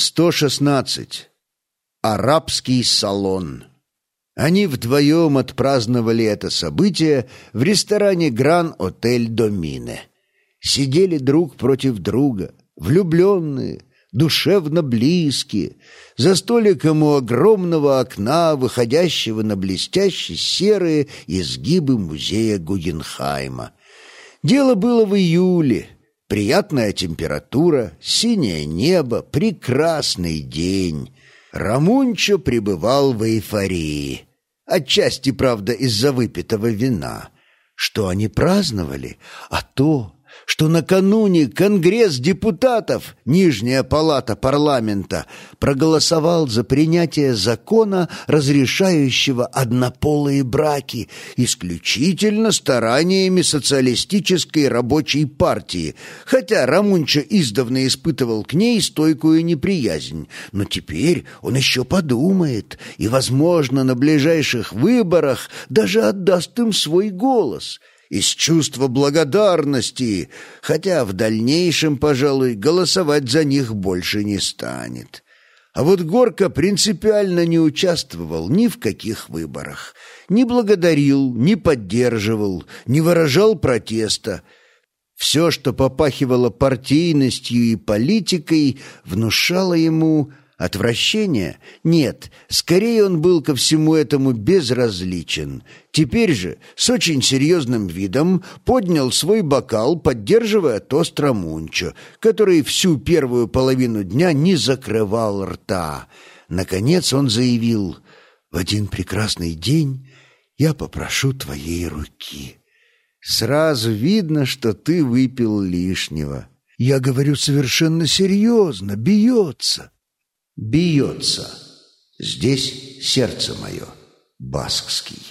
116. Арабский салон. Они вдвоем отпраздновали это событие в ресторане «Гран-отель Домине». Сидели друг против друга, влюбленные, душевно близкие, за столиком у огромного окна, выходящего на блестящие серые изгибы музея Гугенхайма. Дело было в июле, Приятная температура, синее небо, прекрасный день. Рамунчо пребывал в эйфории. Отчасти, правда, из-за выпитого вина. Что они праздновали? А то, что накануне Конгресс депутатов, Нижняя палата парламента, проголосовал за принятие закона, разрешающего однополые браки, исключительно стараниями социалистической рабочей партии, хотя Рамунча издавна испытывал к ней стойкую неприязнь. Но теперь он еще подумает и, возможно, на ближайших выборах даже отдаст им свой голос — из чувства благодарности, хотя в дальнейшем, пожалуй, голосовать за них больше не станет. А вот Горка принципиально не участвовал ни в каких выборах, не благодарил, не поддерживал, не выражал протеста. Все, что попахивало партийностью и политикой, внушало ему Отвращение? Нет, скорее он был ко всему этому безразличен. Теперь же, с очень серьезным видом, поднял свой бокал, поддерживая тост Рамунчо, который всю первую половину дня не закрывал рта. Наконец он заявил, «В один прекрасный день я попрошу твоей руки. Сразу видно, что ты выпил лишнего. Я говорю совершенно серьезно, бьется» бьется. Здесь сердце мое, баскский.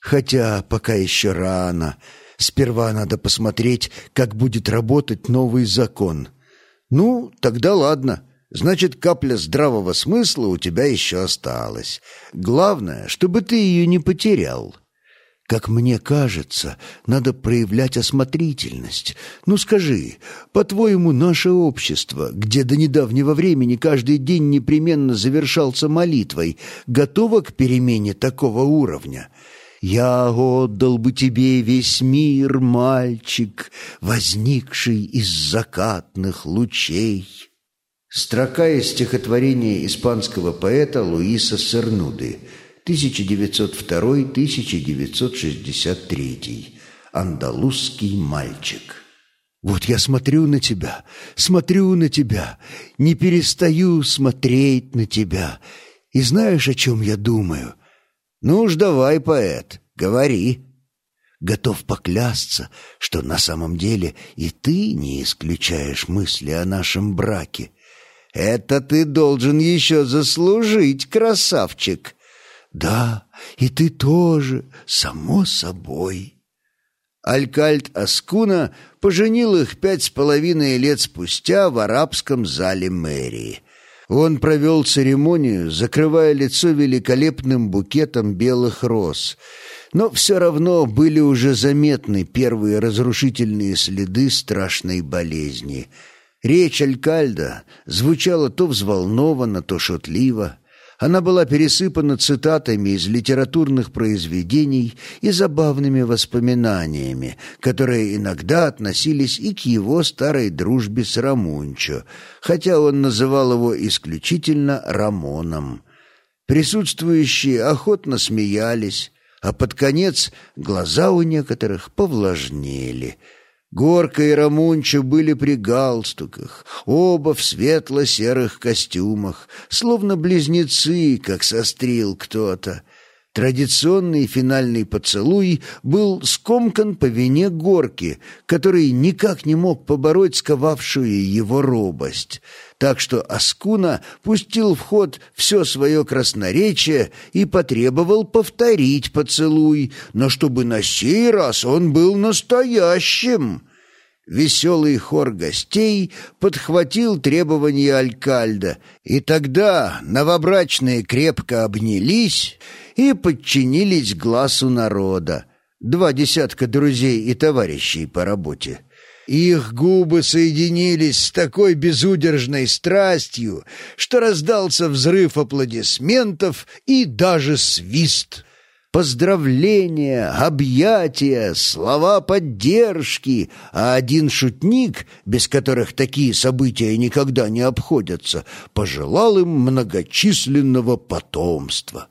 Хотя пока еще рано. Сперва надо посмотреть, как будет работать новый закон. Ну, тогда ладно. Значит, капля здравого смысла у тебя еще осталась. Главное, чтобы ты ее не потерял. Как мне кажется, надо проявлять осмотрительность. Ну скажи, по-твоему, наше общество, где до недавнего времени каждый день непременно завершался молитвой, готово к перемене такого уровня? «Я отдал бы тебе весь мир, мальчик, возникший из закатных лучей». Строка из стихотворения испанского поэта Луиса Сернуды – 1962-1963. Андалузский мальчик. Вот я смотрю на тебя, смотрю на тебя, не перестаю смотреть на тебя. И знаешь, о чем я думаю? Ну уж давай, поэт, говори. Готов поклясться, что на самом деле и ты не исключаешь мысли о нашем браке. Это ты должен еще заслужить, красавчик. Да, и ты тоже, само собой. Алькальд Аскуна поженил их пять с половиной лет спустя в арабском зале мэрии. Он провел церемонию, закрывая лицо великолепным букетом белых роз, но все равно были уже заметны первые разрушительные следы страшной болезни. Речь Алькальда звучала то взволнованно, то шутливо. Она была пересыпана цитатами из литературных произведений и забавными воспоминаниями, которые иногда относились и к его старой дружбе с Рамунчо, хотя он называл его исключительно Рамоном. Присутствующие охотно смеялись, а под конец глаза у некоторых повлажнели — Горка и Рамунчо были при галстуках, оба в светло-серых костюмах, словно близнецы, как сострил кто-то. Традиционный финальный поцелуй был скомкан по вине горки, который никак не мог побороть сковавшую его робость. Так что Аскуна пустил в ход все свое красноречие и потребовал повторить поцелуй, но чтобы на сей раз он был настоящим. Веселый хор гостей подхватил требования Алькальда, и тогда новобрачные крепко обнялись и подчинились глазу народа. Два десятка друзей и товарищей по работе. Их губы соединились с такой безудержной страстью, что раздался взрыв аплодисментов и даже свист. Поздравления, объятия, слова поддержки, а один шутник, без которых такие события никогда не обходятся, пожелал им многочисленного потомства.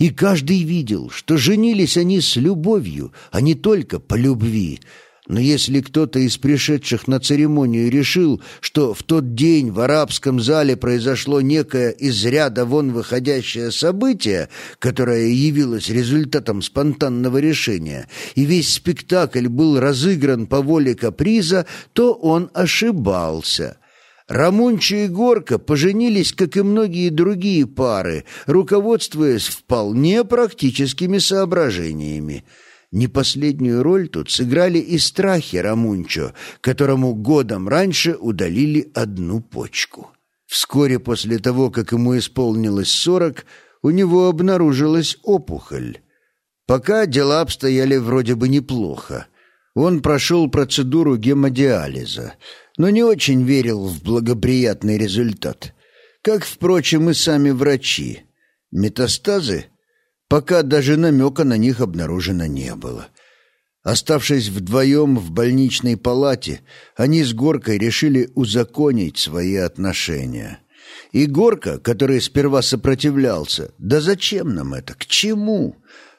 И каждый видел, что женились они с любовью, а не только по любви — но если кто-то из пришедших на церемонию решил, что в тот день в арабском зале произошло некое из ряда вон выходящее событие, которое явилось результатом спонтанного решения, и весь спектакль был разыгран по воле каприза, то он ошибался. Рамунчо и Горка поженились, как и многие другие пары, руководствуясь вполне практическими соображениями. Не последнюю роль тут сыграли и страхи Рамунчо, которому годом раньше удалили одну почку. Вскоре после того, как ему исполнилось сорок, у него обнаружилась опухоль. Пока дела обстояли вроде бы неплохо. Он прошел процедуру гемодиализа, но не очень верил в благоприятный результат. Как, впрочем, и сами врачи. Метастазы Пока даже намека на них обнаружено не было. Оставшись вдвоем в больничной палате, они с Горкой решили узаконить свои отношения. И Горка, который сперва сопротивлялся, «Да зачем нам это? К чему?»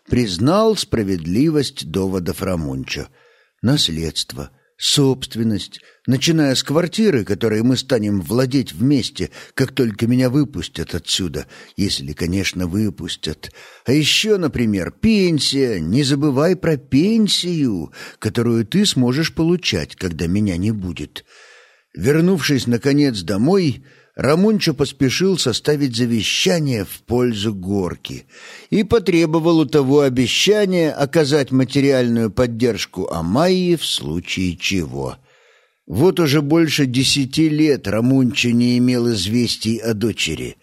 признал справедливость доводов Рамунчо. Наследство, собственность, начиная с квартиры, которой мы станем владеть вместе, как только меня выпустят отсюда, если, конечно, выпустят. А еще, например, пенсия. Не забывай про пенсию, которую ты сможешь получать, когда меня не будет. Вернувшись, наконец, домой, Рамунчо поспешил составить завещание в пользу Горки и потребовал у того обещания оказать материальную поддержку Амайи в случае чего. Вот уже больше десяти лет Рамунчо не имел известий о дочери.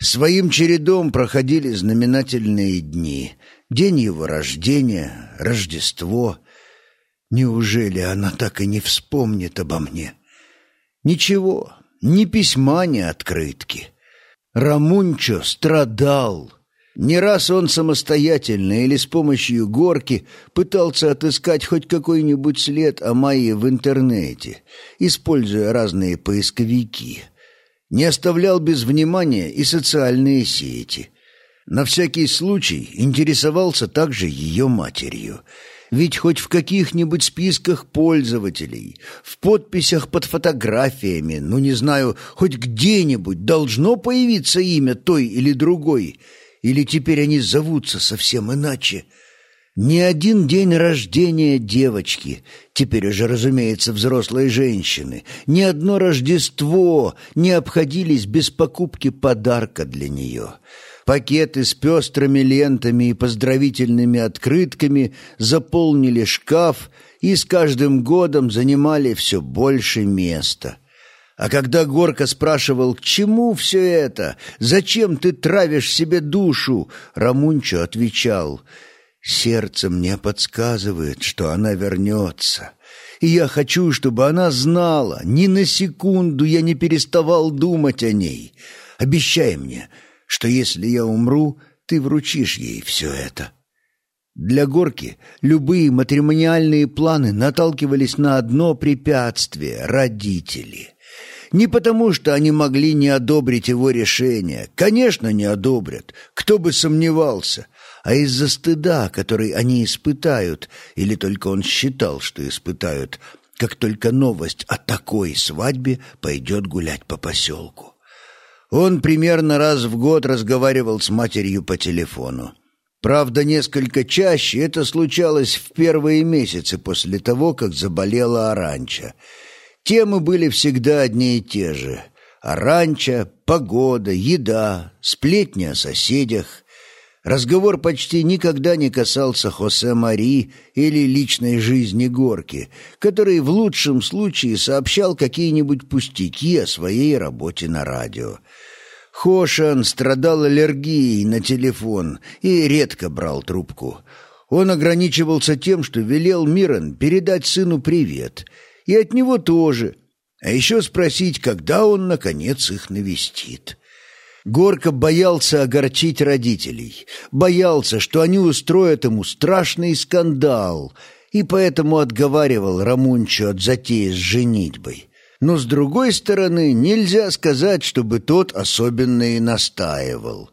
Своим чередом проходили знаменательные дни. День его рождения, Рождество. Неужели она так и не вспомнит обо мне? Ничего, ни письма, ни открытки. Рамунчо страдал. Не раз он самостоятельно или с помощью горки пытался отыскать хоть какой-нибудь след о Майе в интернете, используя разные поисковики. Не оставлял без внимания и социальные сети. На всякий случай интересовался также ее матерью — ведь хоть в каких-нибудь списках пользователей, в подписях под фотографиями, ну не знаю, хоть где-нибудь должно появиться имя той или другой, или теперь они зовутся совсем иначе. Ни один день рождения девочки, теперь уже, разумеется, взрослой женщины, ни одно Рождество не обходились без покупки подарка для нее — Пакеты с пестрыми лентами и поздравительными открытками заполнили шкаф и с каждым годом занимали все больше места. А когда Горка спрашивал, к чему все это, зачем ты травишь себе душу, Рамунчо отвечал, «Сердце мне подсказывает, что она вернется». И я хочу, чтобы она знала, ни на секунду я не переставал думать о ней. Обещай мне, что если я умру, ты вручишь ей все это. Для Горки любые матримониальные планы наталкивались на одно препятствие — родители. Не потому, что они могли не одобрить его решение. Конечно, не одобрят. Кто бы сомневался. А из-за стыда, который они испытают, или только он считал, что испытают, как только новость о такой свадьбе пойдет гулять по поселку. Он примерно раз в год разговаривал с матерью по телефону. Правда, несколько чаще это случалось в первые месяцы после того, как заболела Аранча. Темы были всегда одни и те же. Аранча, погода, еда, сплетни о соседях. Разговор почти никогда не касался Хосе Мари или личной жизни Горки, который в лучшем случае сообщал какие-нибудь пустяки о своей работе на радио. Хошан страдал аллергией на телефон и редко брал трубку. Он ограничивался тем, что велел Мирон передать сыну привет и от него тоже. А еще спросить, когда он, наконец, их навестит. Горка боялся огорчить родителей, боялся, что они устроят ему страшный скандал, и поэтому отговаривал Рамунчо от затеи с женитьбой. Но, с другой стороны, нельзя сказать, чтобы тот особенно и настаивал.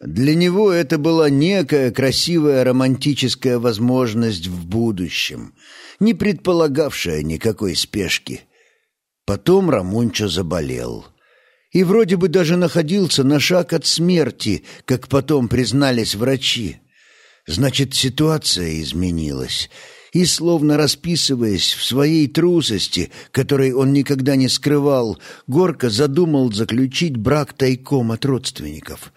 Для него это была некая красивая романтическая возможность в будущем, не предполагавшая никакой спешки. Потом Рамунчо заболел и вроде бы даже находился на шаг от смерти, как потом признались врачи. Значит, ситуация изменилась, и, словно расписываясь в своей трусости, которой он никогда не скрывал, Горка задумал заключить брак тайком от родственников.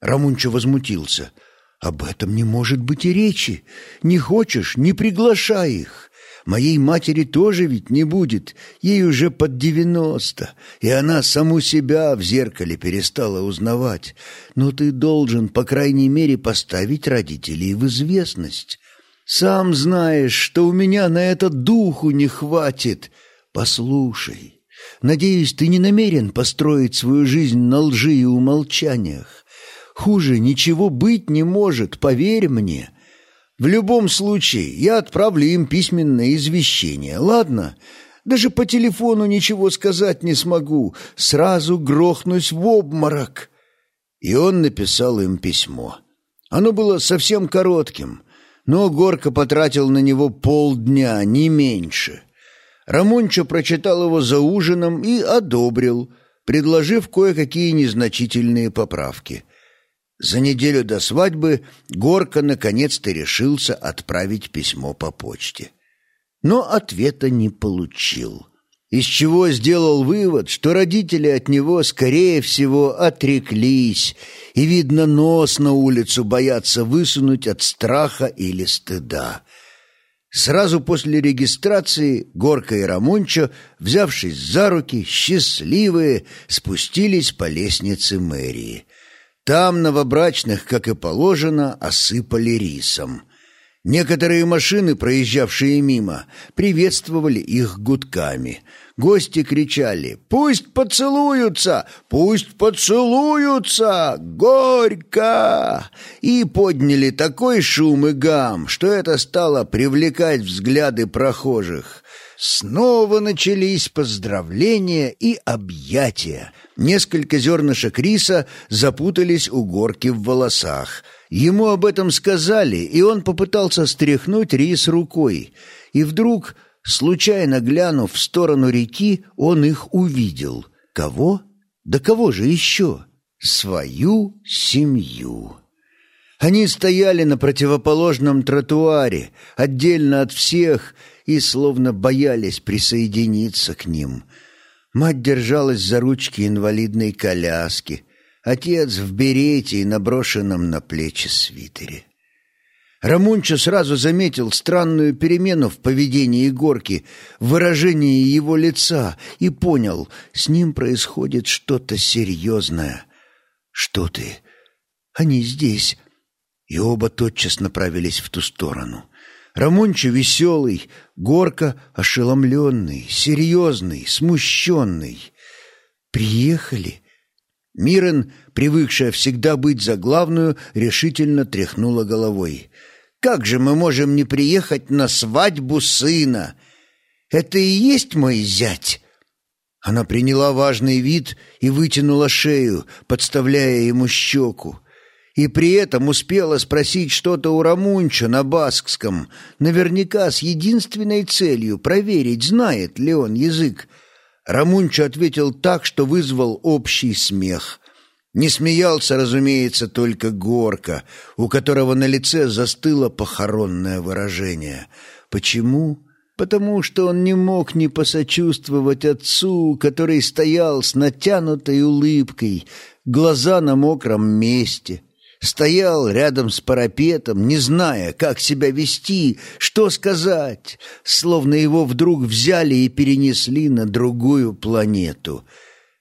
Рамунчо возмутился. «Об этом не может быть и речи. Не хочешь — не приглашай их. Моей матери тоже ведь не будет, ей уже под девяносто, и она саму себя в зеркале перестала узнавать. Но ты должен, по крайней мере, поставить родителей в известность. Сам знаешь, что у меня на это духу не хватит. Послушай, надеюсь, ты не намерен построить свою жизнь на лжи и умолчаниях. Хуже ничего быть не может, поверь мне». В любом случае, я отправлю им письменное извещение, ладно? Даже по телефону ничего сказать не смогу, сразу грохнусь в обморок». И он написал им письмо. Оно было совсем коротким, но Горка потратил на него полдня, не меньше. Рамончо прочитал его за ужином и одобрил, предложив кое-какие незначительные поправки – за неделю до свадьбы Горка наконец-то решился отправить письмо по почте. Но ответа не получил. Из чего сделал вывод, что родители от него, скорее всего, отреклись, и, видно, нос на улицу боятся высунуть от страха или стыда. Сразу после регистрации Горка и Рамончо, взявшись за руки, счастливые, спустились по лестнице мэрии. Там новобрачных, как и положено, осыпали рисом. Некоторые машины, проезжавшие мимо, приветствовали их гудками. Гости кричали «Пусть поцелуются! Пусть поцелуются! Горько!» И подняли такой шум и гам, что это стало привлекать взгляды прохожих. Снова начались поздравления и объятия. Несколько зернышек риса запутались у горки в волосах. Ему об этом сказали, и он попытался стряхнуть рис рукой. И вдруг, случайно глянув в сторону реки, он их увидел. Кого? Да кого же еще? Свою семью. Они стояли на противоположном тротуаре, отдельно от всех, и словно боялись присоединиться к ним — Мать держалась за ручки инвалидной коляски, отец в берете и наброшенном на плечи свитере. Рамунчо сразу заметил странную перемену в поведении Горки, в выражении его лица, и понял, с ним происходит что-то серьезное. «Что ты? Они здесь!» И оба тотчас направились в ту сторону. Рамончо веселый, Горка ошеломленный, серьезный, смущенный. «Приехали?» Мирен, привыкшая всегда быть за главную, решительно тряхнула головой. «Как же мы можем не приехать на свадьбу сына? Это и есть мой зять!» Она приняла важный вид и вытянула шею, подставляя ему щеку и при этом успела спросить что-то у Рамунча на баскском, наверняка с единственной целью проверить, знает ли он язык. Рамунчо ответил так, что вызвал общий смех. Не смеялся, разумеется, только Горка, у которого на лице застыло похоронное выражение. Почему? Потому что он не мог не посочувствовать отцу, который стоял с натянутой улыбкой, глаза на мокром месте — Стоял рядом с парапетом, не зная, как себя вести, что сказать, словно его вдруг взяли и перенесли на другую планету.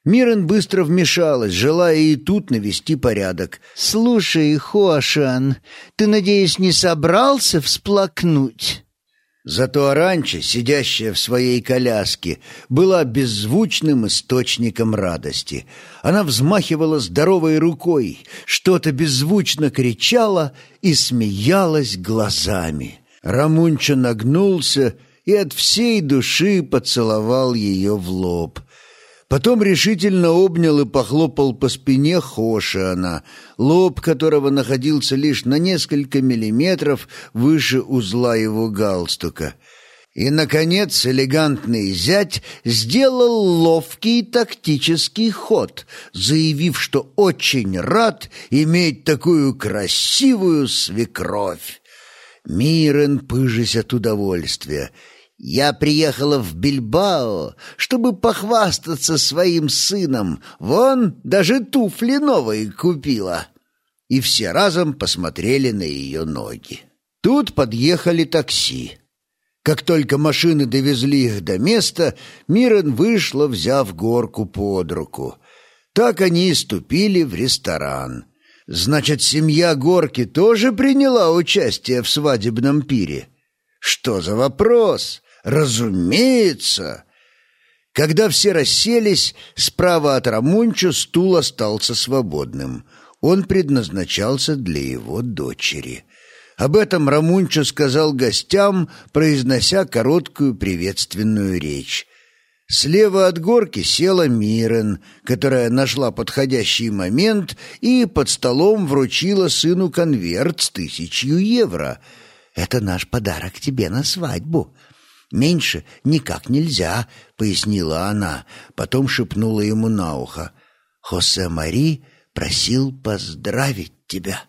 Мирен быстро вмешалась, желая и тут навести порядок. «Слушай, Хуашан, ты, надеюсь, не собрался всплакнуть?» Зато Аранча, сидящая в своей коляске, была беззвучным источником радости. Она взмахивала здоровой рукой, что-то беззвучно кричала и смеялась глазами. Рамунча нагнулся и от всей души поцеловал ее в лоб. Потом решительно обнял и похлопал по спине Хошиана, лоб которого находился лишь на несколько миллиметров выше узла его галстука. И, наконец, элегантный зять сделал ловкий тактический ход, заявив, что очень рад иметь такую красивую свекровь. Мирен, пыжись от удовольствия, я приехала в Бильбао, чтобы похвастаться своим сыном. Вон, даже туфли новые купила. И все разом посмотрели на ее ноги. Тут подъехали такси. Как только машины довезли их до места, Мирон вышла, взяв горку под руку. Так они и ступили в ресторан. Значит, семья Горки тоже приняла участие в свадебном пире? Что за вопрос? Разумеется. Когда все расселись, справа от Рамунчо стул остался свободным. Он предназначался для его дочери. Об этом Рамунчо сказал гостям, произнося короткую приветственную речь. Слева от горки села Мирен, которая нашла подходящий момент и под столом вручила сыну конверт с тысячью евро. «Это наш подарок тебе на свадьбу», «Меньше никак нельзя», — пояснила она, потом шепнула ему на ухо. «Хосе Мари просил поздравить тебя».